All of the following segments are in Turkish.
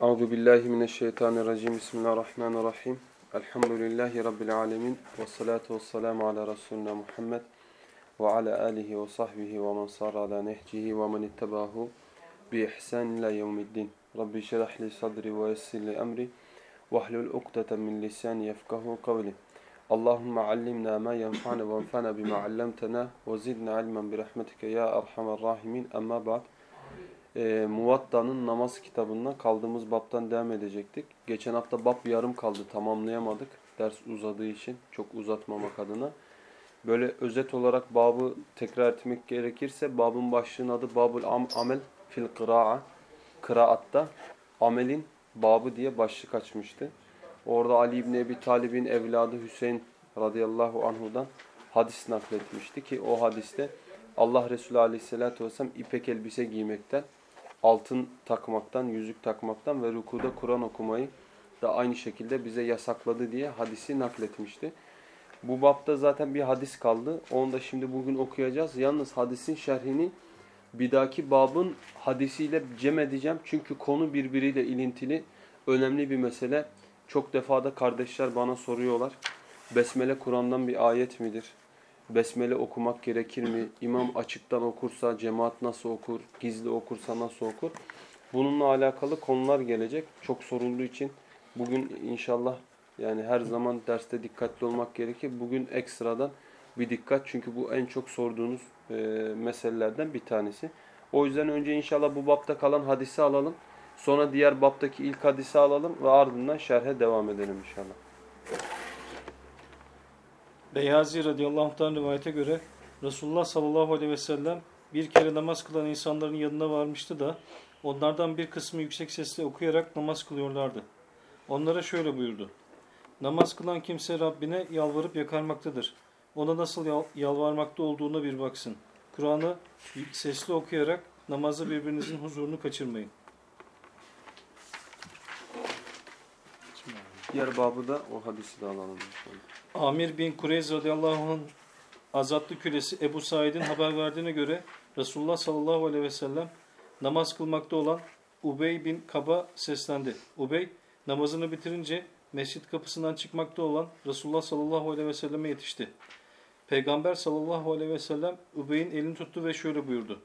Euzu billahi mineşşeytanirracim. Bismillahirrahmanirrahim. Elhamdülillahi rabbil alamin ve salatu vesselamu ala resulina Muhammed ve ala alihi ve sahbihi ve men sar ala nehcihi ve men ittabahu bi ihsan ila yevmiddin. Rabbi şrah li sadri ve yessir li emri ve hlul ukdeten min lisani yefkahu kavli. Allahumme allimna ma yenfa'na ve enfa'na bima allamtana ve zidna ilmen bi rahmetike ya erhamer rahimin. Amma ba'd e, Muvatta'nın namaz kitabından kaldığımız baptan devam edecektik. Geçen hafta bab yarım kaldı tamamlayamadık ders uzadığı için çok uzatmamak adına. Böyle özet olarak babı tekrar etmek gerekirse babın başlığının adı Babul am Amel fil Kıra'a. Kıraatta amelin babı diye başlık açmıştı. Orada Ali İbni Ebi Talib'in evladı Hüseyin radıyallahu anhudan hadis nakletmişti ki o hadiste Allah Resulü aleyhissalatü vesselam ipek elbise giymekten altın takmaktan, yüzük takmaktan ve rükuda Kur'an okumayı da aynı şekilde bize yasakladı diye hadisi nakletmişti. Bu bapta zaten bir hadis kaldı. Onu da şimdi bugün okuyacağız. Yalnız hadisin şerhini bir dahaki babın hadisiyle cem edeceğim. Çünkü konu birbiriyle ilintili. Önemli bir mesele. Çok defada kardeşler bana soruyorlar. Besmele Kur'an'dan bir ayet midir? Besmele okumak gerekir mi? İmam açıktan okursa cemaat nasıl okur? Gizli okursa nasıl okur? Bununla alakalı konular gelecek. Çok sorulduğu için bugün inşallah yani her zaman derste dikkatli olmak gerekir. Bugün ekstradan bir dikkat çünkü bu en çok sorduğunuz e, meselelerden bir tanesi. O yüzden önce inşallah bu bapta kalan hadisi alalım. Sonra diğer baptaki ilk hadisi alalım ve ardından şerhe devam edelim inşallah. Beyhazi radıyallahu anh'tan rivayete göre Resulullah sallallahu aleyhi ve sellem bir kere namaz kılan insanların yanına varmıştı da onlardan bir kısmı yüksek sesle okuyarak namaz kılıyorlardı. Onlara şöyle buyurdu. Namaz kılan kimse Rabbine yalvarıp yakarmaktadır. Ona nasıl yal yalvarmakta olduğuna bir baksın. Kur'an'ı sesli okuyarak namazda birbirinizin huzurunu kaçırmayın. Diğer babı da o hadisi de alalım. Amir bin Kureyz radıyallahu anh azatlı kölesi Ebu Said'in haber verdiğine göre Resulullah sallallahu aleyhi ve sellem namaz kılmakta olan Ubey bin Kab'a seslendi. Ubey namazını bitirince mescit kapısından çıkmakta olan Resulullah sallallahu aleyhi ve selleme yetişti. Peygamber sallallahu aleyhi ve sellem Ubey'in elini tuttu ve şöyle buyurdu.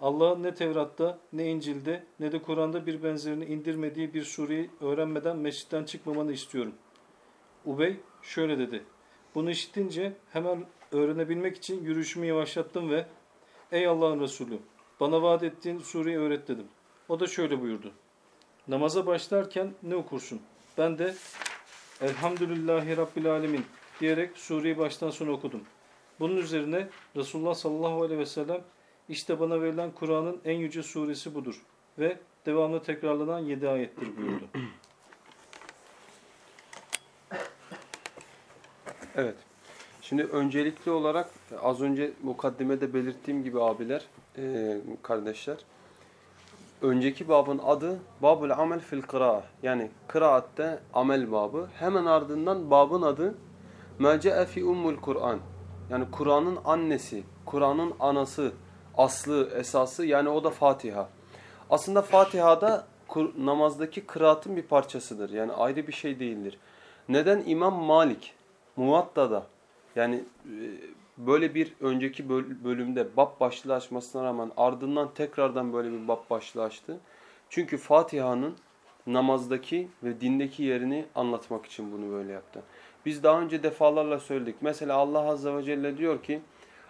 Allah'ın ne Tevrat'ta, ne İncil'de, ne de Kur'an'da bir benzerini indirmediği bir sureyi öğrenmeden mescitten çıkmamanı istiyorum. Ubey şöyle dedi. Bunu işitince hemen öğrenebilmek için yürüyüşümü yavaşlattım ve Ey Allah'ın Resulü bana vaat ettiğin sureyi öğret dedim. O da şöyle buyurdu. Namaza başlarken ne okursun? Ben de Elhamdülillahi Rabbil Alemin diyerek sureyi baştan sona okudum. Bunun üzerine Resulullah sallallahu aleyhi ve sellem işte bana verilen Kur'an'ın en yüce suresi budur ve devamlı tekrarlanan yedi ayettir buyurdu. Evet. Şimdi öncelikli olarak az önce mukaddimede belirttiğim gibi abiler, e, kardeşler. Önceki babın adı Babul Amel fil Kıraa. Yani kıraatte amel babı. Hemen ardından babın adı Mece'e fi ummul Kur'an. Yani Kur'an'ın annesi, Kur'an'ın anası, aslı, esası yani o da Fatiha. Aslında Fatiha'da namazdaki kıraatın bir parçasıdır. Yani ayrı bir şey değildir. Neden İmam Malik Muvatta'da yani böyle bir önceki bölümde bab başlığı açmasına rağmen ardından tekrardan böyle bir bab başlığı açtı. Çünkü Fatiha'nın namazdaki ve dindeki yerini anlatmak için bunu böyle yaptı. Biz daha önce defalarla söyledik. Mesela Allah Azze ve Celle diyor ki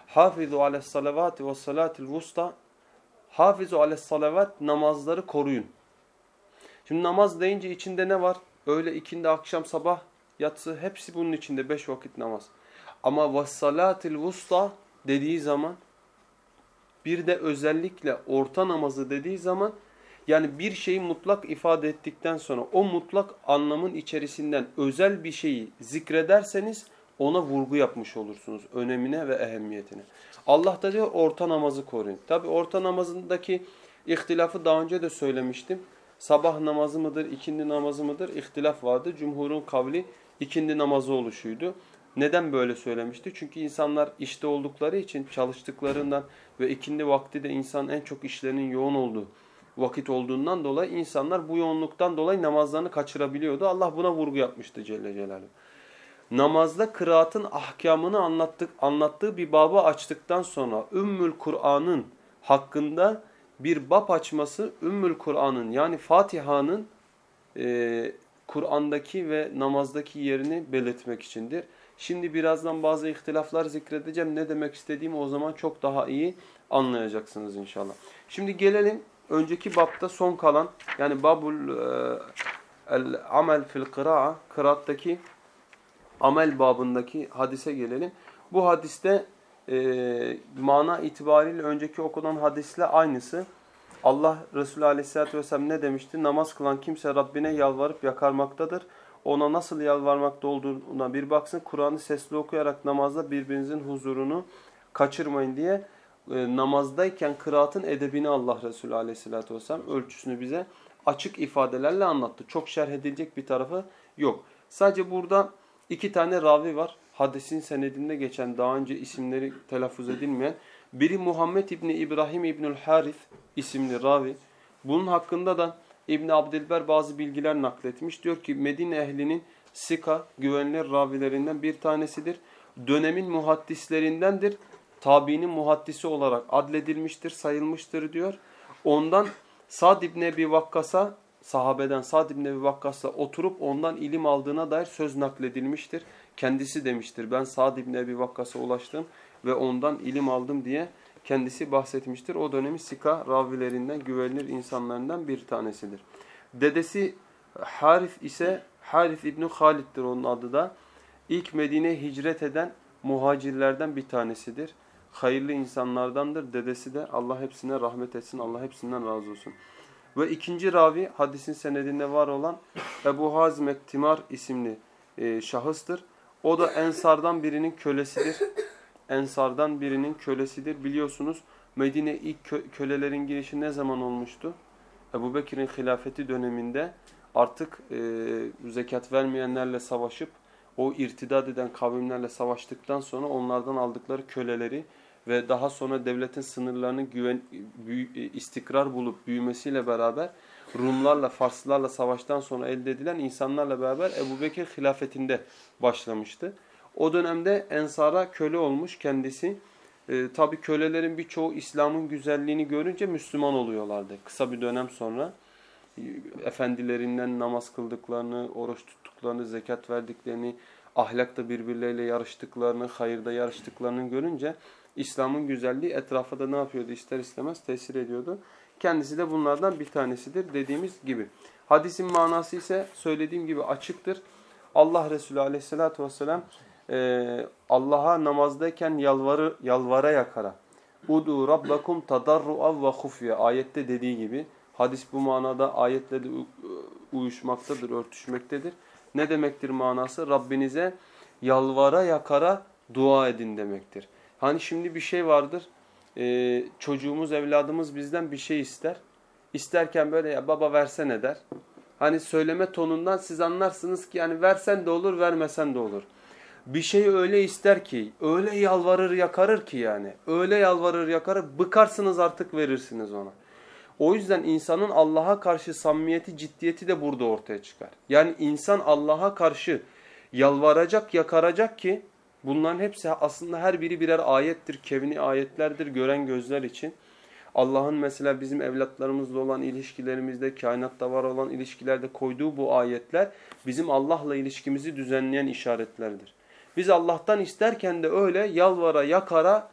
Hafizu ales salavati ve salatil vusta Hafizu ales salavat namazları koruyun. Şimdi namaz deyince içinde ne var? Öğle, ikindi, akşam, sabah, yatsı hepsi bunun içinde beş vakit namaz. Ama vassalatil vusta dediği zaman bir de özellikle orta namazı dediği zaman yani bir şeyi mutlak ifade ettikten sonra o mutlak anlamın içerisinden özel bir şeyi zikrederseniz ona vurgu yapmış olursunuz önemine ve ehemmiyetine. Allah da diyor orta namazı koruyun. Tabi orta namazındaki ihtilafı daha önce de söylemiştim. Sabah namazı mıdır, ikindi namazı mıdır ihtilaf vardı. Cumhurun kavli ikindi namazı oluşuydu. Neden böyle söylemişti? Çünkü insanlar işte oldukları için çalıştıklarından ve ikindi vakti de insan en çok işlerinin yoğun olduğu vakit olduğundan dolayı insanlar bu yoğunluktan dolayı namazlarını kaçırabiliyordu. Allah buna vurgu yapmıştı Celle Celaluhu. Namazda kıraatın ahkamını anlattık, anlattığı bir babı açtıktan sonra Ümmül Kur'an'ın hakkında bir bab açması Ümmül Kur'an'ın yani Fatiha'nın e, Kur'an'daki ve namazdaki yerini belirtmek içindir. Şimdi birazdan bazı ihtilaflar zikredeceğim. Ne demek istediğimi o zaman çok daha iyi anlayacaksınız inşallah. Şimdi gelelim önceki babda son kalan yani babul e, el amel fil kıraa kıraattaki amel babındaki hadise gelelim. Bu hadiste e, mana itibariyle önceki okunan hadisle aynısı. Allah Resulü Aleyhisselatü Vesselam ne demişti? Namaz kılan kimse Rabbine yalvarıp yakarmaktadır. Ona nasıl yalvarmakta olduğuna bir baksın. Kur'an'ı sesli okuyarak namazda birbirinizin huzurunu kaçırmayın diye e, namazdayken kıraatın edebini Allah Resulü Aleyhisselatü Vesselam ölçüsünü bize açık ifadelerle anlattı. Çok şerh edilecek bir tarafı yok. Sadece burada iki tane ravi var. Hadisin senedinde geçen daha önce isimleri telaffuz edilmeyen. Biri Muhammed İbni İbrahim İbnül Harith isimli ravi. Bunun hakkında da İbn Abdilber bazı bilgiler nakletmiş. Diyor ki Medine ehlinin sika güvenilir ravilerinden bir tanesidir. Dönemin muhaddislerindendir. Tabiinin muhaddisi olarak adledilmiştir, sayılmıştır diyor. Ondan Sad İbni Ebi Vakkas'a sahabeden Sad İbni Ebi Vakkas'la oturup ondan ilim aldığına dair söz nakledilmiştir. Kendisi demiştir ben Sad İbni Ebi Vakkas'a ulaştım ve ondan ilim aldım diye kendisi bahsetmiştir. O dönemin Sika ravilerinden, güvenilir insanlarından bir tanesidir. Dedesi Harif ise Harif İbni Halid'dir onun adı da. İlk Medine'ye hicret eden muhacirlerden bir tanesidir. Hayırlı insanlardandır. Dedesi de Allah hepsine rahmet etsin. Allah hepsinden razı olsun. Ve ikinci ravi hadisin senedinde var olan Ebu Hazim Ektimar isimli e, şahıstır. O da Ensardan birinin kölesidir. Ensardan birinin kölesidir. Biliyorsunuz Medine ilk kö kölelerin girişi ne zaman olmuştu? Ebu Bekir'in hilafeti döneminde artık e, zekat vermeyenlerle savaşıp o irtidat eden kavimlerle savaştıktan sonra onlardan aldıkları köleleri ve daha sonra devletin sınırlarının güven, e, istikrar bulup büyümesiyle beraber Rumlarla, Farslılarla savaştan sonra elde edilen insanlarla beraber Ebu Bekir hilafetinde başlamıştı. O dönemde Ensar'a köle olmuş kendisi. E, Tabi kölelerin birçoğu İslam'ın güzelliğini görünce Müslüman oluyorlardı kısa bir dönem sonra. E, efendilerinden namaz kıldıklarını, oruç tuttuklarını, zekat verdiklerini, ahlakta birbirleriyle yarıştıklarını, hayırda yarıştıklarını görünce İslam'ın güzelliği etrafa da ne yapıyordu ister istemez tesir ediyordu. Kendisi de bunlardan bir tanesidir dediğimiz gibi. Hadisin manası ise söylediğim gibi açıktır. Allah Resulü aleyhissalatü vesselam e, Allah'a namazdayken yalvarı, yalvara yakara. Udu rabbakum tadarru'a ve hufya. Ayette dediği gibi. Hadis bu manada ayetle de uyuşmaktadır, örtüşmektedir. Ne demektir manası? Rabbinize yalvara yakara dua edin demektir. Hani şimdi bir şey vardır. Ee, çocuğumuz, evladımız bizden bir şey ister. İsterken böyle ya baba versene der. Hani söyleme tonundan siz anlarsınız ki yani versen de olur, vermesen de olur. Bir şey öyle ister ki, öyle yalvarır yakarır ki yani. Öyle yalvarır yakarır, bıkarsınız artık verirsiniz ona. O yüzden insanın Allah'a karşı samimiyeti, ciddiyeti de burada ortaya çıkar. Yani insan Allah'a karşı yalvaracak, yakaracak ki bunların hepsi aslında her biri birer ayettir, kevni ayetlerdir gören gözler için. Allah'ın mesela bizim evlatlarımızla olan ilişkilerimizde, kainatta var olan ilişkilerde koyduğu bu ayetler bizim Allah'la ilişkimizi düzenleyen işaretlerdir. Biz Allah'tan isterken de öyle yalvara, yakara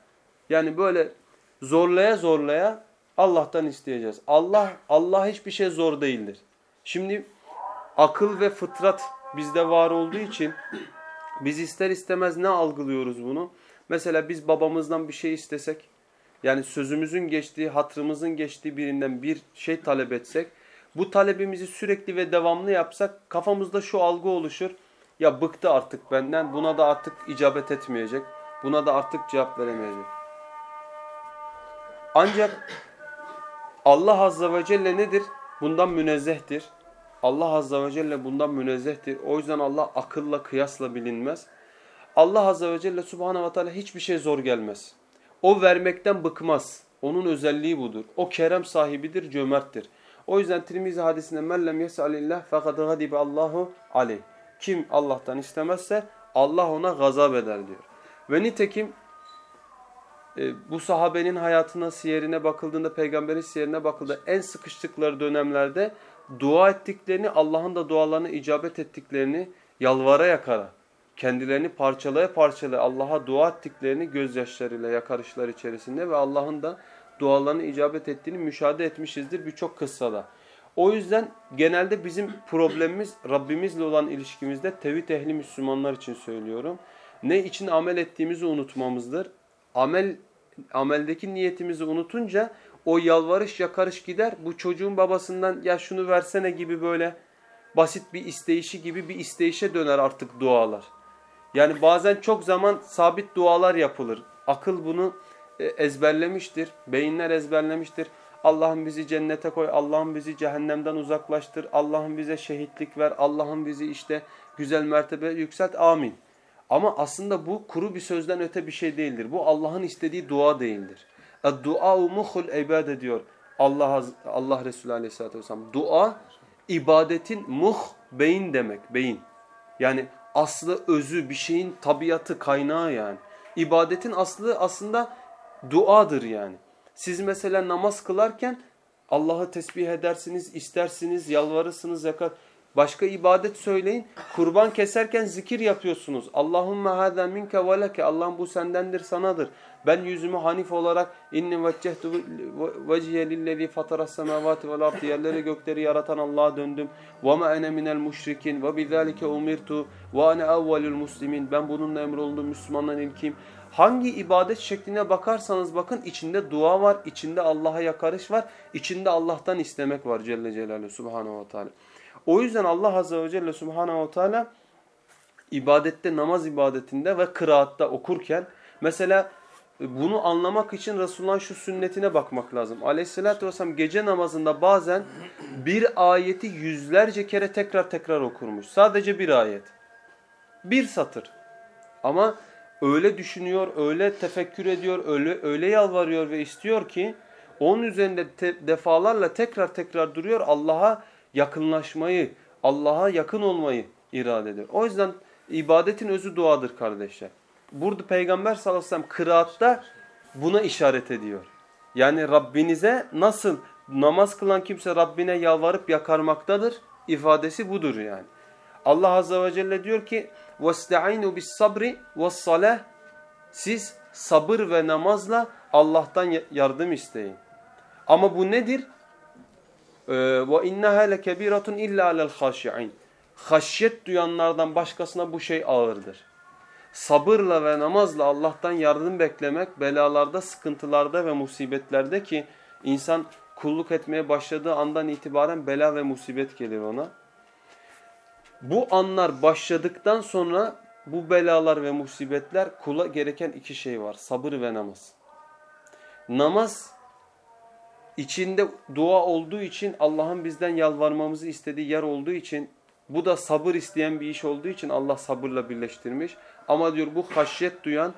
yani böyle zorlaya zorlaya Allah'tan isteyeceğiz. Allah Allah hiçbir şey zor değildir. Şimdi akıl ve fıtrat bizde var olduğu için biz ister istemez ne algılıyoruz bunu? Mesela biz babamızdan bir şey istesek, yani sözümüzün geçtiği, hatırımızın geçtiği birinden bir şey talep etsek, bu talebimizi sürekli ve devamlı yapsak kafamızda şu algı oluşur. Ya bıktı artık benden, buna da artık icabet etmeyecek, buna da artık cevap veremeyecek. Ancak Allah Azze ve Celle nedir? Bundan münezzehtir. Allah Azze ve Celle bundan münezzehtir. O yüzden Allah akılla, kıyasla bilinmez. Allah Azze ve Celle Subhanahu ve Teala hiçbir şey zor gelmez. O vermekten bıkmaz. Onun özelliği budur. O kerem sahibidir, cömerttir. O yüzden Tirmizi hadisinde mellem yesalillah fakat gadibe Allahu aleyh. Kim Allah'tan istemezse Allah ona gazap eder diyor. Ve nitekim e, bu sahabenin hayatına, siyerine bakıldığında, peygamberin siyerine bakıldığında en sıkıştıkları dönemlerde dua ettiklerini, Allah'ın da dualarını icabet ettiklerini yalvara yakara, kendilerini parçalaya parçalaya Allah'a dua ettiklerini gözyaşlarıyla yakarışlar içerisinde ve Allah'ın da dualarını icabet ettiğini müşahede etmişizdir birçok kıssada. O yüzden genelde bizim problemimiz Rabbimizle olan ilişkimizde tevhid ehli Müslümanlar için söylüyorum. Ne için amel ettiğimizi unutmamızdır. Amel ameldeki niyetimizi unutunca o yalvarış yakarış gider. Bu çocuğun babasından ya şunu versene gibi böyle basit bir isteyişi gibi bir isteyişe döner artık dualar. Yani bazen çok zaman sabit dualar yapılır. Akıl bunu e, ezberlemiştir. Beyinler ezberlemiştir. Allah'ım bizi cennete koy, Allah'ım bizi cehennemden uzaklaştır, Allah'ım bize şehitlik ver, Allah'ım bizi işte güzel mertebe yükselt, amin. Ama aslında bu kuru bir sözden öte bir şey değildir. Bu Allah'ın istediği dua değildir. Dua muhul ibade diyor Allah Allah Resulü Aleyhisselatü Vesselam. Dua ibadetin muh beyin demek, beyin. Yani aslı, özü, bir şeyin tabiatı, kaynağı yani. İbadetin aslı aslında duadır yani. Siz mesela namaz kılarken Allah'ı tesbih edersiniz, istersiniz, yalvarırsınız, yakar. Başka ibadet söyleyin. Kurban keserken zikir yapıyorsunuz. Allahümme hâzâ minke ve. Allah'ım bu sendendir, sanadır. Ben yüzümü hanif olarak inni veccehtu vecihe lillezî fataras semâvâti vel ardı. Yerleri gökleri yaratan Allah'a döndüm. Ve ma ene minel müşrikin ve bizâlike umirtu ve ene evvelül muslimin. Ben bununla emrolundum Müslümanların ilkiyim. Hangi ibadet şekline bakarsanız bakın içinde dua var, içinde Allah'a yakarış var, içinde Allah'tan istemek var Celle Celaluhu Subhanahu ve Teala. O yüzden Allah Azze ve Celle Subhanahu ve Teala ibadette, namaz ibadetinde ve kıraatta okurken mesela bunu anlamak için Resulullah'ın şu sünnetine bakmak lazım. Aleyhisselatü Vesselam gece namazında bazen bir ayeti yüzlerce kere tekrar tekrar okurmuş. Sadece bir ayet. Bir satır. Ama öyle düşünüyor, öyle tefekkür ediyor, öyle, öyle yalvarıyor ve istiyor ki onun üzerinde te, defalarla tekrar tekrar duruyor Allah'a yakınlaşmayı, Allah'a yakın olmayı irade ediyor. O yüzden ibadetin özü duadır kardeşler. Burada Peygamber sallallahu aleyhi ve sellem kıraatta buna işaret ediyor. Yani Rabbinize nasıl namaz kılan kimse Rabbine yalvarıp yakarmaktadır ifadesi budur yani. Allah azze ve celle diyor ki وَاسْتَعِينُوا بِالصَّبْرِ وَالصَّلَةِ Siz sabır ve namazla Allah'tan yardım isteyin. Ama bu nedir? Ee, ve inneha lekebiratun illa alel haşi'in. Haşyet duyanlardan başkasına bu şey ağırdır. Sabırla ve namazla Allah'tan yardım beklemek belalarda, sıkıntılarda ve musibetlerde ki insan kulluk etmeye başladığı andan itibaren bela ve musibet gelir ona. Bu anlar başladıktan sonra bu belalar ve musibetler kula gereken iki şey var. Sabır ve namaz. Namaz içinde dua olduğu için Allah'ın bizden yalvarmamızı istediği yer olduğu için bu da sabır isteyen bir iş olduğu için Allah sabırla birleştirmiş. Ama diyor bu haşyet duyan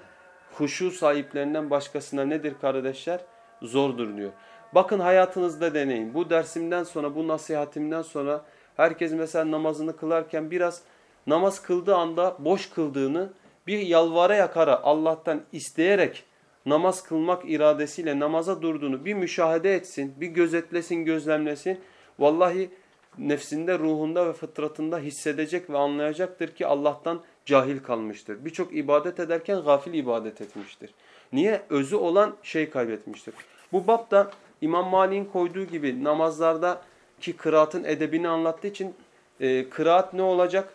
huşu sahiplerinden başkasına nedir kardeşler? Zordur diyor. Bakın hayatınızda deneyin. Bu dersimden sonra, bu nasihatimden sonra herkes mesela namazını kılarken biraz namaz kıldığı anda boş kıldığını bir yalvara yakara Allah'tan isteyerek namaz kılmak iradesiyle namaza durduğunu bir müşahede etsin, bir gözetlesin, gözlemlesin. Vallahi nefsinde, ruhunda ve fıtratında hissedecek ve anlayacaktır ki Allah'tan cahil kalmıştır. Birçok ibadet ederken gafil ibadet etmiştir. Niye? Özü olan şey kaybetmiştir. Bu bab İmam Malik'in koyduğu gibi namazlarda ki kıraatın edebini anlattığı için e, kıraat ne olacak?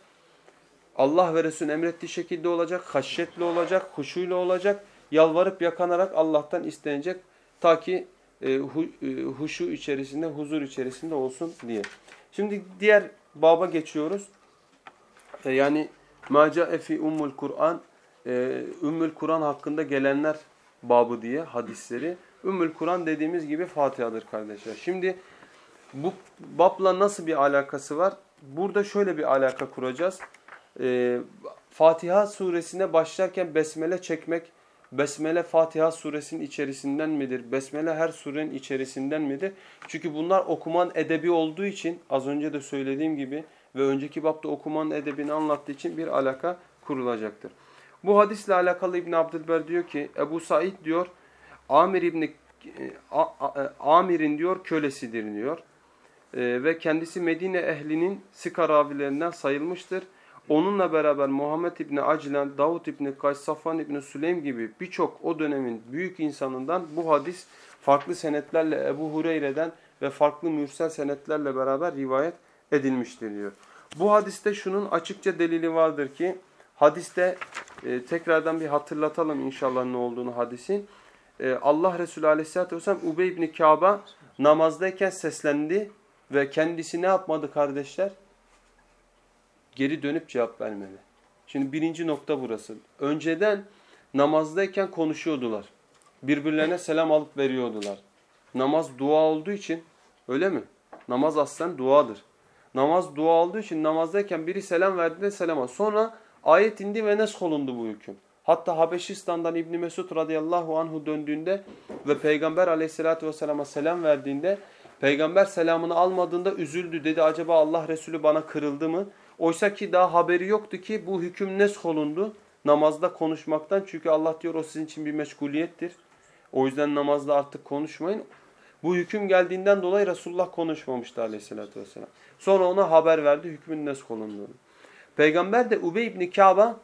Allah ve Resul'ün emrettiği şekilde olacak, haşyetli olacak, huşuyla olacak yalvarıp yakanarak Allah'tan istenecek ta ki e, hu, e, huşu içerisinde, huzur içerisinde olsun diye. Şimdi diğer baba geçiyoruz. E, yani Maca efi ummul Kur'an e, Ümmül Kur'an hakkında gelenler babı diye hadisleri. Ümmül Kur'an dediğimiz gibi Fatiha'dır kardeşler. Şimdi bu babla nasıl bir alakası var? Burada şöyle bir alaka kuracağız. E, Fatiha suresine başlarken besmele çekmek Besmele Fatiha suresinin içerisinden midir? Besmele her surenin içerisinden midir? Çünkü bunlar okuman edebi olduğu için az önce de söylediğim gibi ve önceki bapta okuman edebini anlattığı için bir alaka kurulacaktır. Bu hadisle alakalı İbn Abdülber diyor ki Ebu Said diyor Amir İbni Amir'in diyor kölesidir diyor. E, ve kendisi Medine ehlinin sıka ravilerinden sayılmıştır. Onunla beraber Muhammed İbni Aclen, Davut İbni Kays, Safvan İbni Süleym gibi birçok o dönemin büyük insanından bu hadis farklı senetlerle Ebu Hureyre'den ve farklı mürsel senetlerle beraber rivayet edilmiştir diyor. Bu hadiste şunun açıkça delili vardır ki hadiste e, tekrardan bir hatırlatalım inşallah ne olduğunu hadisin. E, Allah Resulü Aleyhisselatü Vesselam Ubey İbni Kâb'a namazdayken seslendi ve kendisi ne yapmadı kardeşler? Geri dönüp cevap vermedi. Şimdi birinci nokta burası. Önceden namazdayken konuşuyordular. Birbirlerine selam alıp veriyordular. Namaz dua olduğu için öyle mi? Namaz aslen duadır. Namaz dua olduğu için namazdayken biri selam verdiğinde selam al. Sonra ayet indi ve nesk olundu bu hüküm. Hatta Habeşistan'dan İbni Mesud radıyallahu anhu döndüğünde ve Peygamber aleyhissalatü vesselama selam verdiğinde Peygamber selamını almadığında üzüldü. Dedi acaba Allah Resulü bana kırıldı mı? Oysa ki daha haberi yoktu ki bu hüküm nesk olundu namazda konuşmaktan. Çünkü Allah diyor o sizin için bir meşguliyettir. O yüzden namazda artık konuşmayın. Bu hüküm geldiğinden dolayı Resulullah konuşmamıştı aleyhissalatü vesselam. Sonra ona haber verdi hükmün nesk olunduğunu. Peygamber de Ubey ibn Kâb'a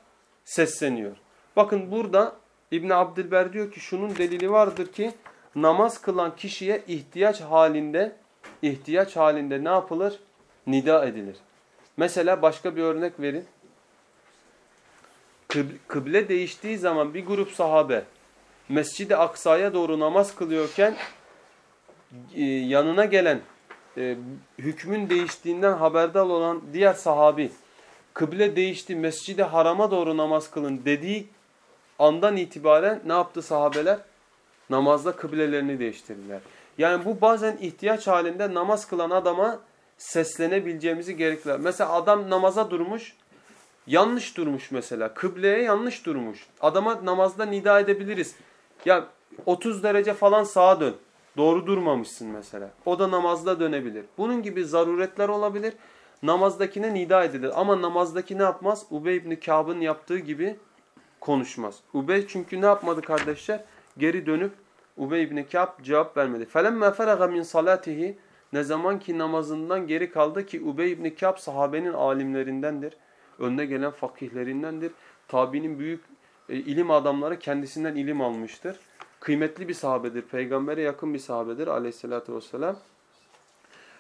sesleniyor. Bakın burada İbn Abdülber diyor ki şunun delili vardır ki namaz kılan kişiye ihtiyaç halinde ihtiyaç halinde ne yapılır? Nida edilir. Mesela başka bir örnek verin. Kıble değiştiği zaman bir grup sahabe Mescid-i Aksa'ya doğru namaz kılıyorken e, yanına gelen e, hükmün değiştiğinden haberdar olan diğer sahabi kıble değişti Mescid-i Haram'a doğru namaz kılın dediği andan itibaren ne yaptı sahabeler? Namazda kıblelerini değiştirdiler. Yani bu bazen ihtiyaç halinde namaz kılan adama seslenebileceğimizi gerekler. Mesela adam namaza durmuş, yanlış durmuş mesela. Kıbleye yanlış durmuş. Adama namazda nida edebiliriz. Ya 30 derece falan sağa dön. Doğru durmamışsın mesela. O da namazda dönebilir. Bunun gibi zaruretler olabilir. Namazdakine nida edilir. Ama namazdaki ne yapmaz? Ubey ibn Kâb'ın yaptığı gibi konuşmaz. Ubey çünkü ne yapmadı kardeşler? Geri dönüp Ubey ibn Kâb cevap vermedi. فَلَمَّا فَرَغَ مِنْ صَلَاتِهِ ne zaman ki namazından geri kaldı ki Ubey ibn Kâb sahabenin alimlerindendir. Önde gelen fakihlerindendir. Tabi'nin büyük e, ilim adamları kendisinden ilim almıştır. Kıymetli bir sahabedir. Peygambere yakın bir sahabedir aleyhissalatü vesselam.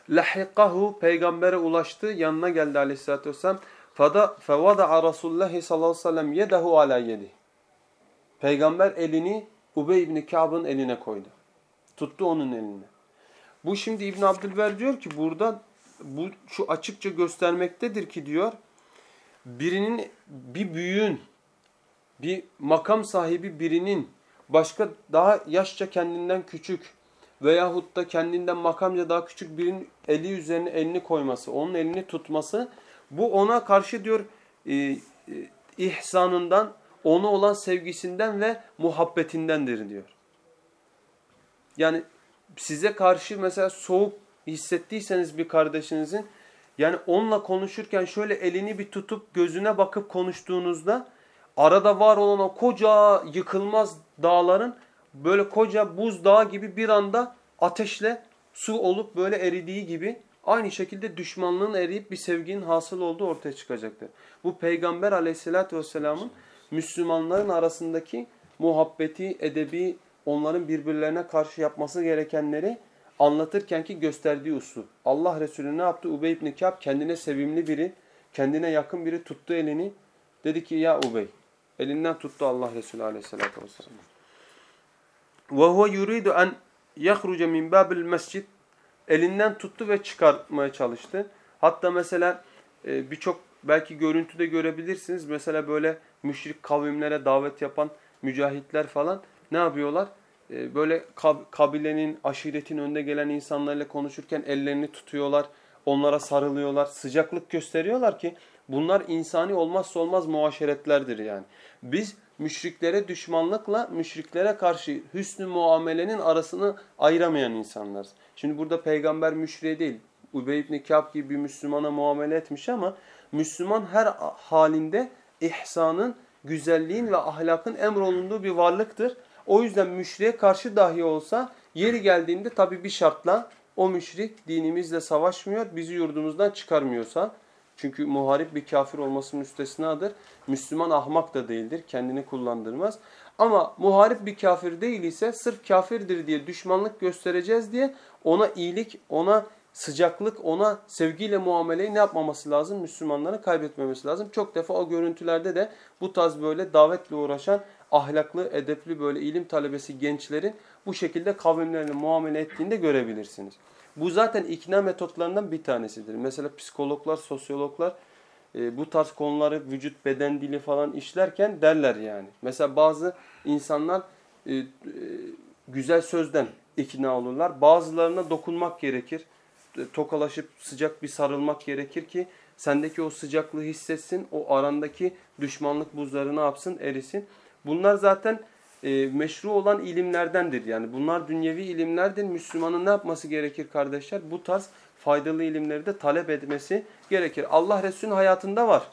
Lahikahu peygambere ulaştı. Yanına geldi aleyhissalatü vesselam. Fevada'a Resulullah sallallahu aleyhi ve sellem yedehu ala yedi. Peygamber elini Ubey ibn Ka'b'ın eline koydu. Tuttu onun eline. Bu şimdi İbn Abdülber diyor ki burada bu şu açıkça göstermektedir ki diyor birinin bir büyüğün bir makam sahibi birinin başka daha yaşça kendinden küçük veyahut da kendinden makamca daha küçük birinin eli üzerine elini koyması, onun elini tutması bu ona karşı diyor e, e, ihsanından, ona olan sevgisinden ve muhabbetindendir diyor. Yani size karşı mesela soğuk hissettiyseniz bir kardeşinizin yani onunla konuşurken şöyle elini bir tutup gözüne bakıp konuştuğunuzda arada var olan o koca yıkılmaz dağların böyle koca buz dağı gibi bir anda ateşle su olup böyle eridiği gibi aynı şekilde düşmanlığın eriyip bir sevginin hasıl olduğu ortaya çıkacaktır. Bu Peygamber aleyhissalatü vesselamın Müslümanların arasındaki muhabbeti, edebi, onların birbirlerine karşı yapması gerekenleri anlatırken ki gösterdiği usul. Allah Resulü ne yaptı? Ubey ibn Kâb kendine sevimli biri, kendine yakın biri tuttu elini. Dedi ki ya Ubey. Elinden tuttu Allah Resulü aleyhissalatü vesselam. وَهُوَ يُرِيدُ أَنْ يَخْرُجَ مِنْ بَابِ الْمَسْجِدِ Elinden tuttu ve çıkartmaya çalıştı. Hatta mesela e, birçok belki görüntüde görebilirsiniz. Mesela böyle müşrik kavimlere davet yapan mücahitler falan ne yapıyorlar? E, böyle kabilenin, aşiretin önde gelen insanlarla konuşurken ellerini tutuyorlar. Onlara sarılıyorlar. Sıcaklık gösteriyorlar ki bunlar insani olmazsa olmaz muaşeretlerdir yani. Biz müşriklere düşmanlıkla müşriklere karşı hüsnü muamelenin arasını ayıramayan insanlarız. Şimdi burada peygamber müşriye değil. Ubey ibn Kâb gibi bir Müslümana muamele etmiş ama Müslüman her halinde ihsanın, güzelliğin ve ahlakın emrolunduğu bir varlıktır. O yüzden müşriye karşı dahi olsa yeri geldiğinde tabi bir şartla o müşrik dinimizle savaşmıyor, bizi yurdumuzdan çıkarmıyorsa çünkü muharip bir kafir olması müstesnadır. Müslüman ahmak da değildir. Kendini kullandırmaz. Ama muharip bir kafir değil ise sırf kafirdir diye düşmanlık göstereceğiz diye ona iyilik, ona sıcaklık, ona sevgiyle muameleyi ne yapmaması lazım? Müslümanların kaybetmemesi lazım. Çok defa o görüntülerde de bu tarz böyle davetle uğraşan ahlaklı, edepli böyle ilim talebesi gençlerin bu şekilde kavimlerine muamele ettiğini de görebilirsiniz. Bu zaten ikna metotlarından bir tanesidir. Mesela psikologlar, sosyologlar e, bu tarz konuları vücut beden dili falan işlerken derler yani. Mesela bazı insanlar e, e, güzel sözden ikna olurlar. Bazılarına dokunmak gerekir. E, tokalaşıp sıcak bir sarılmak gerekir ki sendeki o sıcaklığı hissetsin. O arandaki düşmanlık buzları ne yapsın? Erisin. Bunlar zaten e, meşru olan ilimlerdendir. Yani bunlar dünyevi ilimlerdir. Müslümanın ne yapması gerekir kardeşler? Bu tarz faydalı ilimleri de talep etmesi gerekir. Allah Resulü'nün hayatında var.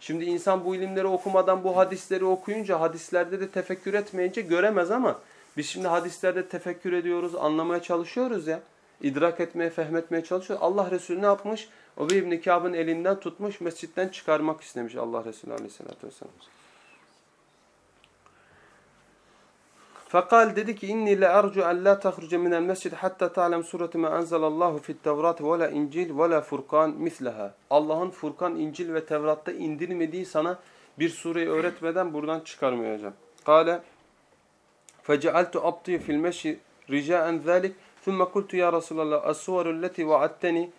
Şimdi insan bu ilimleri okumadan bu hadisleri okuyunca hadislerde de tefekkür etmeyince göremez ama biz şimdi hadislerde tefekkür ediyoruz, anlamaya çalışıyoruz ya. İdrak etmeye, fehmetmeye çalışıyoruz. Allah Resulü ne yapmış? O bir İbn-i Kâb'ın elinden tutmuş, mescitten çıkarmak istemiş Allah Resulü Aleyhisselatü Vesselam. Fekal dedi ki inni le ercu en la tahruce minel mescid hatta ta'lem sureti ma enzelallahu fit tevrat ve la incil ve la furkan misleha. Allah'ın Furkan, İncil ve Tevrat'ta indirmediği sana bir sureyi öğretmeden buradan çıkarmayacağım. Kale fecealtu abti fil meşi ricaen zalik thumme kultu ya Resulallah as-suveru leti va'atteni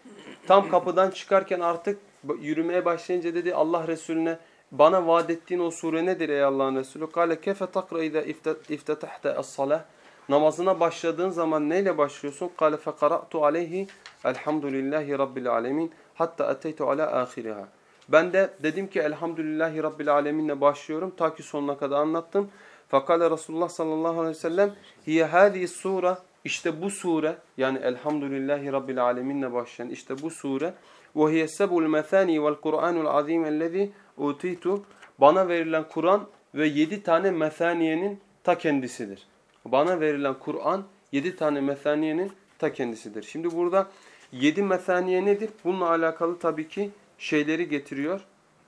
tam kapıdan çıkarken artık yürümeye başlayınca dedi Allah Resulüne bana vaat ettiğin o sure nedir ey Allah'ın Resulü? Kale kefe takra ida iftetahte es-salah. Namazına başladığın zaman neyle başlıyorsun? Kale fekara'tu aleyhi elhamdülillahi rabbil alemin hatta eteytu ala ahiriha. Ben de dedim ki elhamdülillahi rabbil aleminle başlıyorum ta ki sonuna kadar anlattım. Fakale Resulullah sallallahu aleyhi ve sellem hiye hadi sure işte bu sure yani elhamdülillahi rabbil aleminle başlayan işte bu sure sebul methani vel Kur'anul azim ellezî utitu bana verilen Kur'an ve yedi tane methaniyenin ta kendisidir. Bana verilen Kur'an yedi tane methaniyenin ta kendisidir. Şimdi burada yedi methaniye nedir? Bununla alakalı tabii ki şeyleri getiriyor.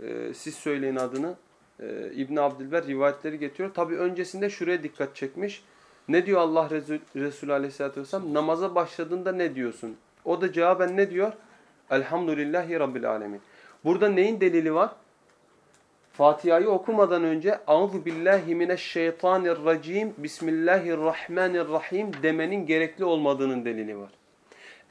Ee, siz söyleyin adını. Ee, İbn Abdülber rivayetleri getiriyor. Tabii öncesinde şuraya dikkat çekmiş. Ne diyor Allah Resulü, Resulü Aleyhisselatü Vesselam? Namaza başladığında ne diyorsun? O da cevaben ne diyor? Elhamdülillahi Rabbil Alemin. Burada neyin delili var? Fatiha'yı okumadan önce Euzu billahi mineşşeytanirracim Bismillahirrahmanirrahim demenin gerekli olmadığının delili var.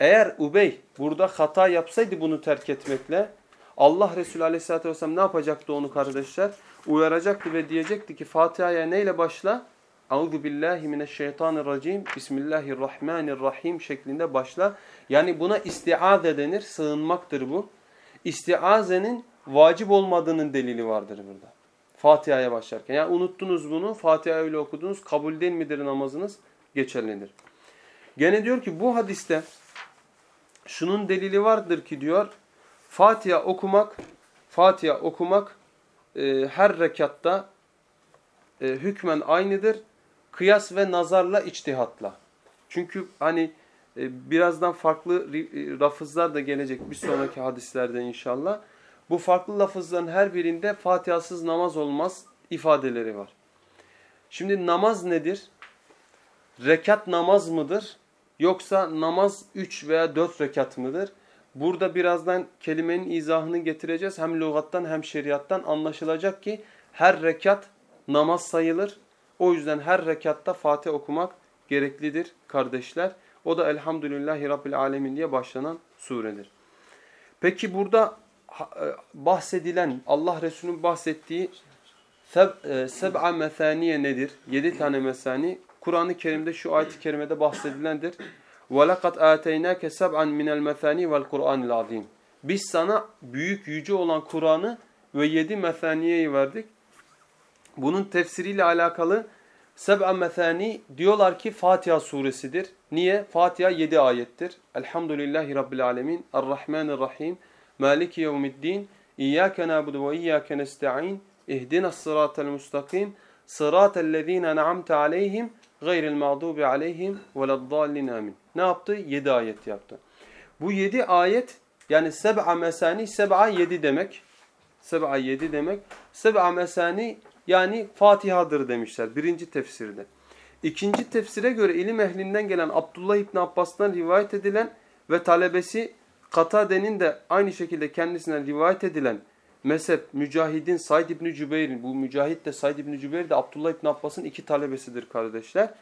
Eğer Ubey burada hata yapsaydı bunu terk etmekle Allah Resulü Aleyhisselatü Vesselam ne yapacaktı onu kardeşler? Uyaracaktı ve diyecekti ki Fatiha'ya neyle başla? Euzu billahi mineşşeytanirracim Bismillahirrahmanirrahim şeklinde başla. Yani buna istiaze denir, sığınmaktır bu. İstiazenin vacip olmadığının delili vardır burada. Fatiha'ya başlarken. Yani unuttunuz bunu, Fatiha öyle okudunuz, kabul değil midir namazınız? Geçerlidir. Gene diyor ki bu hadiste şunun delili vardır ki diyor, Fatiha okumak, Fatiha okumak e, her rekatta e, hükmen aynıdır. Kıyas ve nazarla, içtihatla. Çünkü hani e, birazdan farklı e, rafızlar da gelecek bir sonraki hadislerde inşallah. Bu farklı lafızların her birinde Fatihasız namaz olmaz ifadeleri var. Şimdi namaz nedir? Rekat namaz mıdır? Yoksa namaz 3 veya 4 rekat mıdır? Burada birazdan kelimenin izahını getireceğiz. Hem lügattan hem şeriattan anlaşılacak ki her rekat namaz sayılır. O yüzden her rekatta Fatih okumak gereklidir kardeşler. O da Elhamdülillahi Rabbil Alemin diye başlanan suredir. Peki burada e, bahsedilen Allah Resulü'nün bahsettiği e, seb'a mesaniye nedir? Yedi tane mesani. Kur'an-ı Kerim'de şu ayet-i kerimede bahsedilendir. وَلَقَدْ آتَيْنَاكَ سَبْعًا مِنَ الْمَثَانِي وَالْقُرْآنِ الْعَظِيمِ Biz sana büyük yüce olan Kur'an'ı ve yedi mesaniyeyi verdik. Bunun tefsiriyle alakalı Seb'a methani diyorlar ki Fatiha suresidir. Niye? Fatiha 7 ayettir. Elhamdülillahi Rabbil alemin. Errahmanirrahim. Maliki yevmiddin. İyyâke nâbudu ve iyyâke nesta'in. İhdinas sıratel mustakim. Sıratellezîne ne'amte aleyhim. Gayril mağdubi aleyhim. Veleddallin amin. Ne yaptı? 7 ayet yaptı. Bu 7 ayet yani seb'a mesani seb'a 7 demek. Seb'a 7 demek. Seb'a mesani yani Fatiha'dır demişler birinci tefsirde. İkinci tefsire göre ilim ehlinden gelen Abdullah İbni Abbas'tan rivayet edilen ve talebesi Katade'nin de aynı şekilde kendisinden rivayet edilen mezhep Mücahid'in Said İbni Cübeyr'in bu Mücahid de Said İbni Cübeyr de Abdullah İbni Abbas'ın iki talebesidir kardeşler.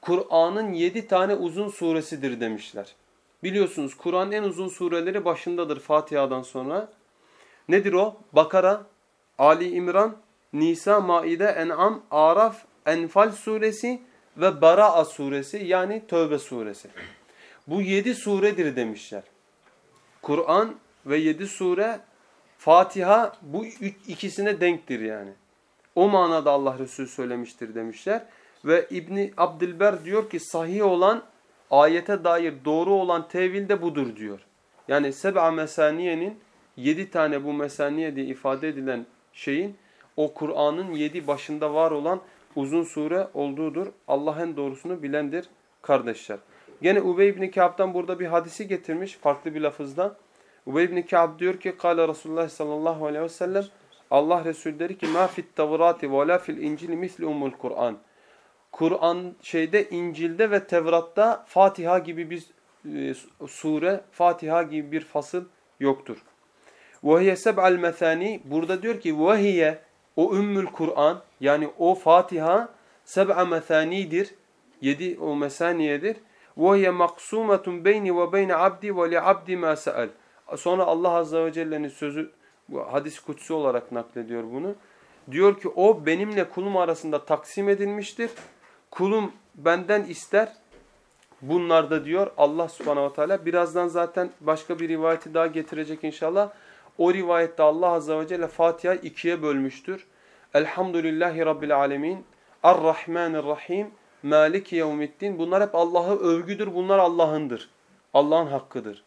Kur'an'ın yedi tane uzun suresidir demişler. Biliyorsunuz Kur'an'ın en uzun sureleri başındadır Fatiha'dan sonra. Nedir o? Bakara, Ali İmran, Nisa, Maide, En'am, Araf, Enfal suresi ve Bara'a suresi yani Tövbe suresi. Bu yedi suredir demişler. Kur'an ve yedi sure Fatiha bu ikisine denktir yani. O manada Allah Resulü söylemiştir demişler. Ve İbni Abdülber diyor ki sahih olan ayete dair doğru olan tevil de budur diyor. Yani seb'a mesaniyenin yedi tane bu mesaniye diye ifade edilen şeyin o Kur'an'ın yedi başında var olan uzun sure olduğudur. Allah en doğrusunu bilendir kardeşler. Gene Ubey ibn Ka'b'dan burada bir hadisi getirmiş farklı bir lafızda. Ubey ibn Ka'b diyor ki Kale Resulullah sallallahu aleyhi ve sellem Allah Resulü dedi ki ma fit tevrati ve la fil incili misli umul Kur'an. Kur'an şeyde İncil'de ve Tevrat'ta Fatiha gibi bir e, sure, Fatiha gibi bir fasıl yoktur. وَهِيَ سَبْعَ الْمَثَانِي Burada diyor ki وَهِيَ o Ümmül Kur'an yani o Fatiha seb'a mesanidir. Yedi o mesaniyedir. وَهِيَ مَقْسُومَةٌ بَيْنِ وَبَيْنَ عَبْدِ وَلِعَبْدِ مَا سَأَلْ Sonra Allah Azze ve Celle'nin sözü hadis kutsi olarak naklediyor bunu. Diyor ki o benimle kulum arasında taksim edilmiştir. Kulum benden ister. Bunlar da diyor Allah subhanahu ve teala. Birazdan zaten başka bir rivayeti daha getirecek inşallah. O rivayette Allah azze ve celle Fatiha'yı ikiye bölmüştür. Elhamdülillahi Rabbil alemin. Ar-Rahmanir-Rahim. Maliki yevmiddin. Bunlar hep Allah'a övgüdür. Bunlar Allah'ındır. Allah'ın hakkıdır.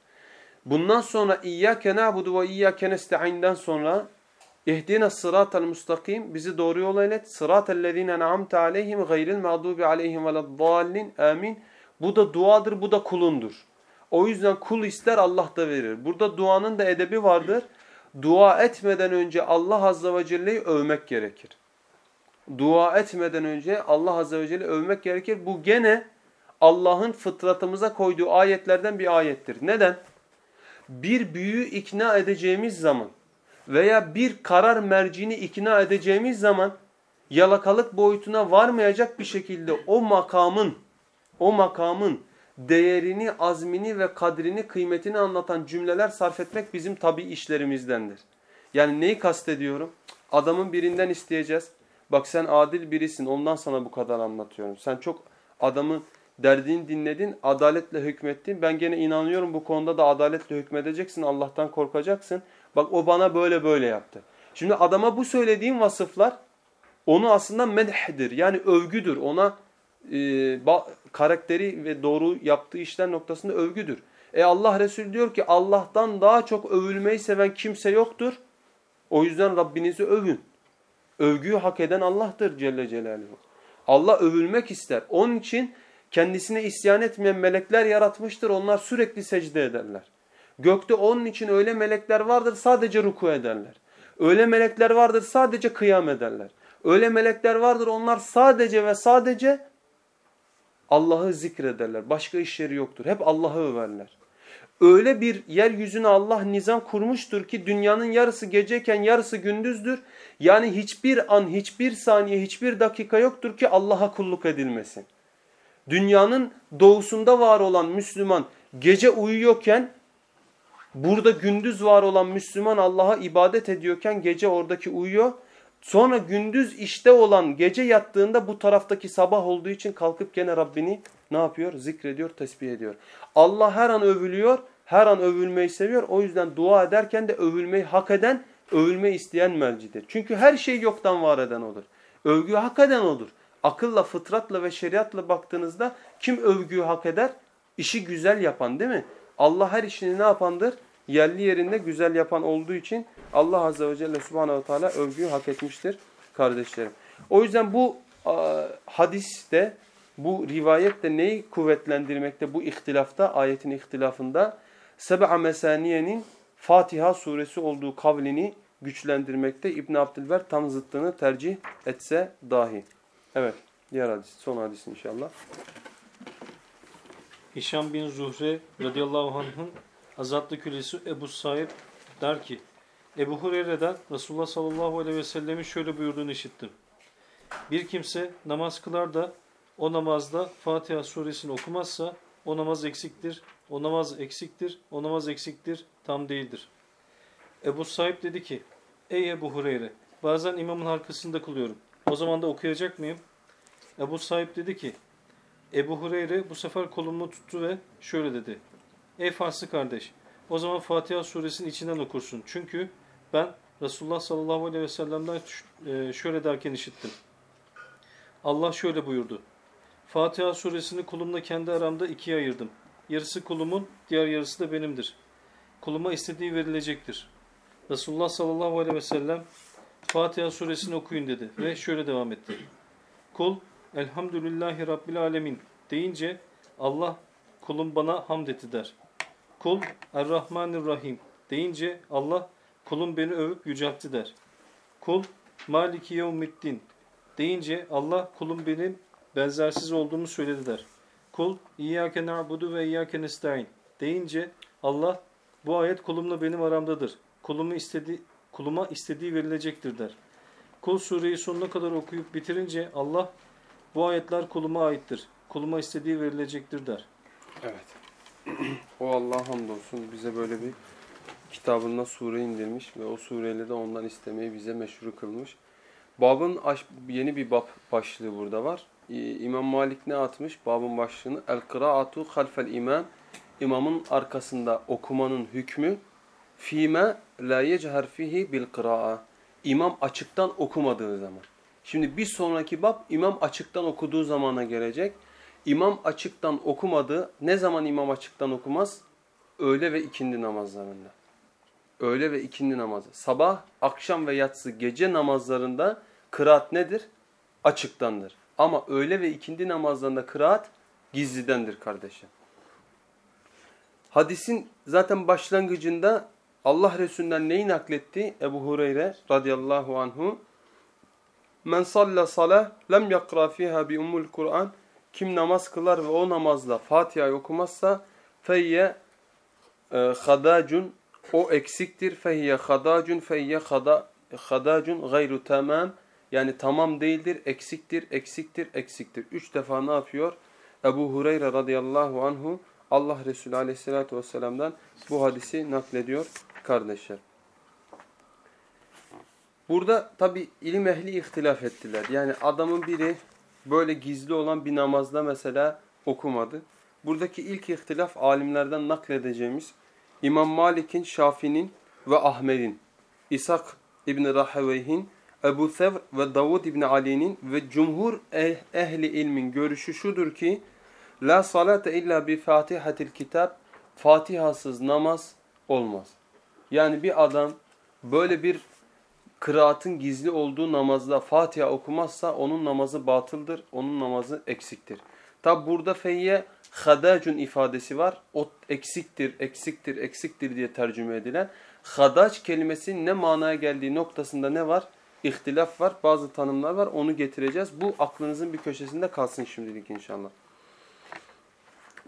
Bundan sonra İyyâke na'budu ve İyyâke nesta'in'den sonra İhdina sıratel mustakim bizi doğru yola ilet. Sıratellezine ne'amte aleyhim gayril mağdubi aleyhim veleddallin. Amin. Bu da duadır, bu da kulundur. O yüzden kul ister Allah da verir. Burada duanın da edebi vardır. Dua etmeden önce Allah Azze ve Celle'yi övmek gerekir. Dua etmeden önce Allah Azze ve Celle övmek gerekir. Bu gene Allah'ın fıtratımıza koyduğu ayetlerden bir ayettir. Neden? Bir büyüğü ikna edeceğimiz zaman veya bir karar mercini ikna edeceğimiz zaman yalakalık boyutuna varmayacak bir şekilde o makamın o makamın değerini, azmini ve kadrini, kıymetini anlatan cümleler sarf etmek bizim tabi işlerimizdendir. Yani neyi kastediyorum? Adamın birinden isteyeceğiz. Bak sen adil birisin ondan sana bu kadar anlatıyorum. Sen çok adamın derdini dinledin, adaletle hükmettin. Ben gene inanıyorum bu konuda da adaletle hükmedeceksin, Allah'tan korkacaksın. Bak o bana böyle böyle yaptı. Şimdi adama bu söylediğim vasıflar onu aslında medhdir yani övgüdür. Ona e, karakteri ve doğru yaptığı işler noktasında övgüdür. E Allah Resulü diyor ki Allah'tan daha çok övülmeyi seven kimse yoktur. O yüzden Rabbinizi övün. Övgüyü hak eden Allah'tır Celle Celaluhu. Allah övülmek ister. Onun için kendisine isyan etmeyen melekler yaratmıştır. Onlar sürekli secde ederler. Gökte onun için öyle melekler vardır sadece ruku ederler. Öyle melekler vardır sadece kıyam ederler. Öyle melekler vardır onlar sadece ve sadece Allah'ı zikrederler. Başka işleri yoktur. Hep Allah'ı överler. Öyle bir yeryüzüne Allah nizam kurmuştur ki dünyanın yarısı geceyken yarısı gündüzdür. Yani hiçbir an, hiçbir saniye, hiçbir dakika yoktur ki Allah'a kulluk edilmesin. Dünyanın doğusunda var olan Müslüman gece uyuyorken burada gündüz var olan Müslüman Allah'a ibadet ediyorken gece oradaki uyuyor. Sonra gündüz işte olan gece yattığında bu taraftaki sabah olduğu için kalkıp gene Rabbini ne yapıyor? Zikrediyor, tesbih ediyor. Allah her an övülüyor, her an övülmeyi seviyor. O yüzden dua ederken de övülmeyi hak eden övülme isteyen melcidir. Çünkü her şey yoktan var eden olur. Övgü hak eden olur. Akılla, fıtratla ve şeriatla baktığınızda kim övgüyü hak eder? İşi güzel yapan değil mi? Allah her işini ne yapandır? Yerli yerinde güzel yapan olduğu için Allah Azze ve Celle Subhanahu Teala övgüyü hak etmiştir kardeşlerim. O yüzden bu hadiste, bu rivayette neyi kuvvetlendirmekte bu ihtilafta, ayetin ihtilafında? Seb'a mesaniyenin Fatiha suresi olduğu kavlini güçlendirmekte İbn Abdülber tam zıttını tercih etse dahi. Evet, diğer hadis, son hadis inşallah. Hişam bin Zuhre radıyallahu anh'ın azatlı kölesi Ebu Saib der ki Ebu Hureyre'den Resulullah sallallahu aleyhi ve sellemin şöyle buyurduğunu işittim. Bir kimse namaz kılar da o namazda Fatiha suresini okumazsa o namaz eksiktir, o namaz eksiktir, o namaz eksiktir, tam değildir. Ebu Saib dedi ki, Ey Ebu Hureyre, bazen imamın arkasında kılıyorum. O zaman da okuyacak mıyım? Ebu Saib dedi ki, Ebu Hureyre bu sefer kolumu tuttu ve şöyle dedi. Ey Farslı kardeş, o zaman Fatiha suresinin içinden okursun. Çünkü ben Resulullah sallallahu aleyhi ve sellem'den e, şöyle derken işittim. Allah şöyle buyurdu. Fatiha suresini kulumla kendi aramda ikiye ayırdım. Yarısı kulumun, diğer yarısı da benimdir. Kuluma istediği verilecektir. Resulullah sallallahu aleyhi ve sellem Fatiha suresini okuyun dedi ve şöyle devam etti. Kul Elhamdülillahi Rabbil Alemin deyince Allah kulum bana hamd etti der. Kul Errahmanirrahim deyince Allah kulum beni övüp yüceltti der. Kul Maliki Yevmiddin deyince Allah kulum benim benzersiz olduğumu söyledi der. Kul İyyâke na'budu ve İyyâke nestaîn deyince Allah bu ayet kulumla benim aramdadır. Kulumu istedi, kuluma istediği verilecektir der. Kul sureyi sonuna kadar okuyup bitirince Allah bu ayetler kuluma aittir. Kuluma istediği verilecektir der. Evet. O Allah hamdolsun bize böyle bir kitabında sure indirmiş ve o sureyle de ondan istemeyi bize meşru kılmış. Babın yeni bir bab başlığı burada var. İmam Malik ne atmış? Babın başlığını El kıraatu halfel imam. İmamın arkasında okumanın hükmü fîme la yecher fihi bil kıraa. İmam açıktan okumadığı zaman. Şimdi bir sonraki bab imam açıktan okuduğu zamana gelecek. İmam açıktan okumadığı ne zaman imam açıktan okumaz? Öğle ve ikindi namazlarında. Öğle ve ikindi namazı. Sabah, akşam ve yatsı gece namazlarında kıraat nedir? Açıktandır. Ama öğle ve ikindi namazlarında kıraat gizlidendir kardeşim. Hadisin zaten başlangıcında Allah Resulü'nden neyi nakletti? Ebu Hureyre radıyallahu anhu. Men salla salah lem yakra fiha bi ummul Kur'an. Kim namaz kılar ve o namazla Fatiha'yı okumazsa feyye e, hadacun o eksiktir. Feyye hadacun feyye hadacun gayru tamam. Yani tamam değildir, eksiktir, eksiktir, eksiktir. Üç defa ne yapıyor? Ebu Hureyre radıyallahu anhu Allah Resulü aleyhissalatü vesselam'dan bu hadisi naklediyor kardeşler. Burada tabi ilim ehli ihtilaf ettiler. Yani adamın biri böyle gizli olan bir namazda mesela okumadı. Buradaki ilk ihtilaf alimlerden nakledeceğimiz İmam Malik'in, Şafi'nin ve Ahmet'in, İshak İbni Raheveyh'in, Ebu Sevr ve Davud İbni Ali'nin ve cumhur eh ehli ilmin görüşü şudur ki La salate illa bi fatihatil kitab Fatihasız namaz olmaz. Yani bir adam böyle bir kıraatın gizli olduğu namazda Fatiha okumazsa onun namazı batıldır, onun namazı eksiktir. Tabi burada feyye hadacun ifadesi var. O eksiktir, eksiktir, eksiktir diye tercüme edilen. Hadac kelimesinin ne manaya geldiği noktasında ne var? İhtilaf var, bazı tanımlar var. Onu getireceğiz. Bu aklınızın bir köşesinde kalsın şimdilik inşallah.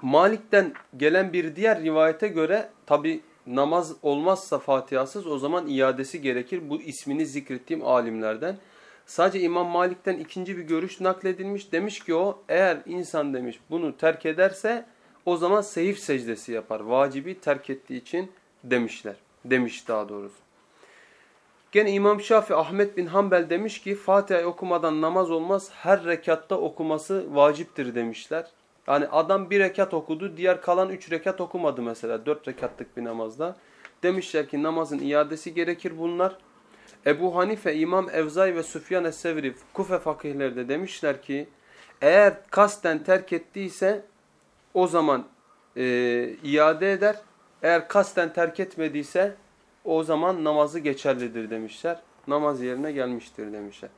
Malik'ten gelen bir diğer rivayete göre tabi namaz olmazsa Fatiha'sız o zaman iadesi gerekir. Bu ismini zikrettiğim alimlerden. Sadece İmam Malik'ten ikinci bir görüş nakledilmiş. Demiş ki o eğer insan demiş bunu terk ederse o zaman seyif secdesi yapar. Vacibi terk ettiği için demişler. Demiş daha doğrusu. Gene İmam Şafi Ahmet bin Hanbel demiş ki Fatiha'yı okumadan namaz olmaz. Her rekatta okuması vaciptir demişler. Yani adam bir rekat okudu, diğer kalan üç rekat okumadı mesela dört rekatlık bir namazda. Demişler ki namazın iadesi gerekir bunlar. Ebu Hanife, İmam Evzai ve Süfyan Es-Sevri Kufe fakihleri de demişler ki eğer kasten terk ettiyse o zaman e, iade eder. Eğer kasten terk etmediyse o zaman namazı geçerlidir demişler. Namaz yerine gelmiştir demişler.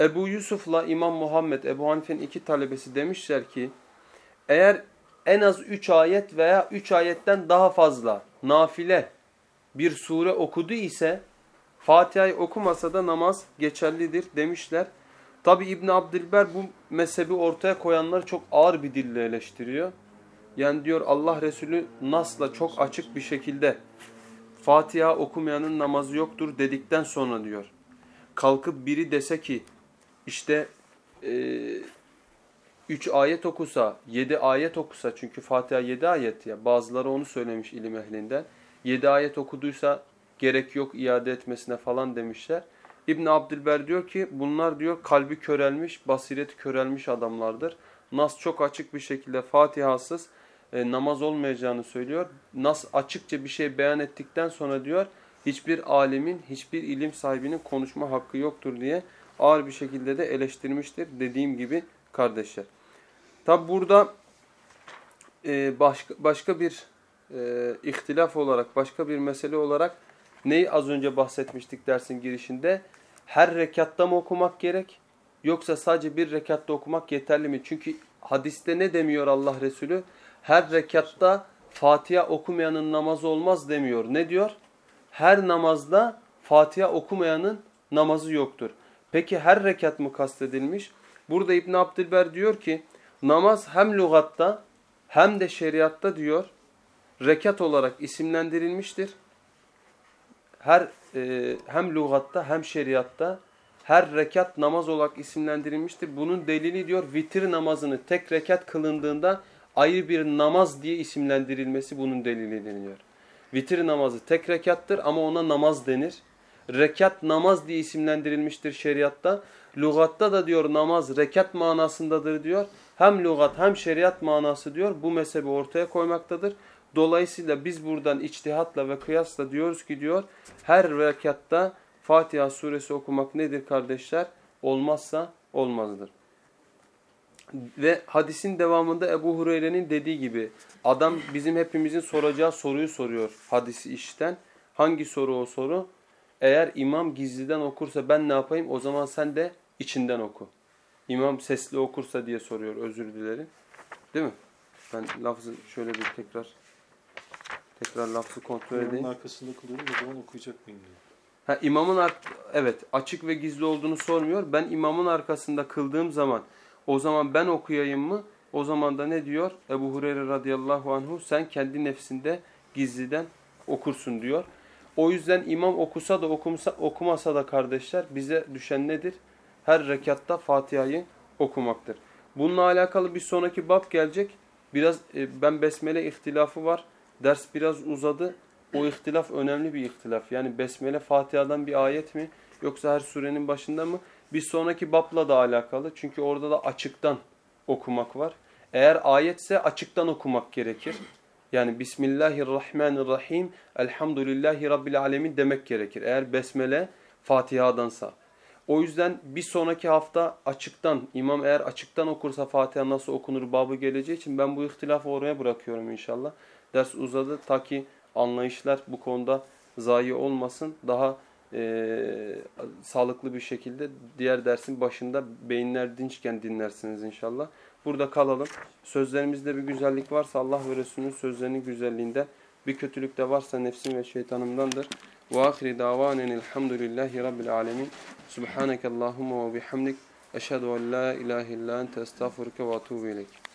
Ebu Yusuf'la İmam Muhammed, Ebu Hanife'nin iki talebesi demişler ki eğer en az üç ayet veya üç ayetten daha fazla nafile bir sure okudu ise Fatiha'yı okumasa da namaz geçerlidir demişler. Tabi İbn Abdilber bu mezhebi ortaya koyanları çok ağır bir dille eleştiriyor. Yani diyor Allah Resulü Nas'la çok açık bir şekilde Fatiha okumayanın namazı yoktur dedikten sonra diyor. Kalkıp biri dese ki işte 3 e, ayet okusa, 7 ayet okusa çünkü Fatiha 7 ayet ya bazıları onu söylemiş ilim ehlinden. 7 ayet okuduysa gerek yok iade etmesine falan demişler. İbn Abdülber diyor ki bunlar diyor kalbi körelmiş, basireti körelmiş adamlardır. Nas çok açık bir şekilde Fatiha'sız e, namaz olmayacağını söylüyor. Nas açıkça bir şey beyan ettikten sonra diyor hiçbir alimin, hiçbir ilim sahibinin konuşma hakkı yoktur diye ağır bir şekilde de eleştirmiştir. Dediğim gibi kardeşler. Tabi burada e, başka, başka bir e, ihtilaf olarak, başka bir mesele olarak neyi az önce bahsetmiştik dersin girişinde? Her rekatta mı okumak gerek? Yoksa sadece bir rekatta okumak yeterli mi? Çünkü hadiste ne demiyor Allah Resulü? Her rekatta Fatiha okumayanın namazı olmaz demiyor. Ne diyor? Her namazda Fatiha okumayanın namazı yoktur. Peki her rekat mı kastedilmiş? Burada İbn Abdülber diyor ki namaz hem lügatta hem de şeriatta diyor rekat olarak isimlendirilmiştir. Her e, hem lügatta hem şeriatta her rekat namaz olarak isimlendirilmiştir. Bunun delili diyor vitir namazını tek rekat kılındığında ayrı bir namaz diye isimlendirilmesi bunun delili diyor. Vitir namazı tek rekattır ama ona namaz denir. Rekat namaz diye isimlendirilmiştir şeriatta. Lugatta da diyor namaz rekat manasındadır diyor. Hem lugat hem şeriat manası diyor. Bu mezhebi ortaya koymaktadır. Dolayısıyla biz buradan içtihatla ve kıyasla diyoruz ki diyor her rekatta Fatiha suresi okumak nedir kardeşler? Olmazsa olmazdır. Ve hadisin devamında Ebu Hureyre'nin dediği gibi adam bizim hepimizin soracağı soruyu soruyor hadisi işten. Hangi soru o soru? Eğer imam gizliden okursa ben ne yapayım? O zaman sen de içinden oku. İmam sesli okursa diye soruyor özür dilerim. Değil mi? Ben lafzı şöyle bir tekrar tekrar lafzı kontrol edeyim. İmamın arkasında kılıyorum o zaman okuyacak mıyım diyor. Ha, imamın evet açık ve gizli olduğunu sormuyor. Ben imamın arkasında kıldığım zaman o zaman ben okuyayım mı? O zaman da ne diyor? Ebu Hureyre radıyallahu anhu sen kendi nefsinde gizliden okursun diyor. O yüzden imam okusa da okumsa, okumasa da kardeşler bize düşen nedir? Her rekatta Fatiha'yı okumaktır. Bununla alakalı bir sonraki bab gelecek. Biraz e, ben besmele ihtilafı var. Ders biraz uzadı. O ihtilaf önemli bir ihtilaf. Yani besmele Fatiha'dan bir ayet mi yoksa her surenin başında mı? Bir sonraki babla da alakalı. Çünkü orada da açıktan okumak var. Eğer ayetse açıktan okumak gerekir. Yani Bismillahirrahmanirrahim, Elhamdülillahi Rabbil Alemin demek gerekir. Eğer Besmele Fatiha'dansa. O yüzden bir sonraki hafta açıktan, imam eğer açıktan okursa Fatiha nasıl okunur babı geleceği için ben bu ihtilafı oraya bırakıyorum inşallah. Ders uzadı ta ki anlayışlar bu konuda zayi olmasın. Daha e, sağlıklı bir şekilde diğer dersin başında beyinler dinçken dinlersiniz inşallah. Burada kalalım. Sözlerimizde bir güzellik varsa Allah ve Resulünün sözlerinin güzelliğinde bir kötülük de varsa nefsim ve şeytanımdandır. Ve ahiri davanen elhamdülillahi rabbil alemin. Subhaneke Allahumma ve bihamdik. Eşhedü en la ilahe illa ente estağfurke ve atubu ileyk.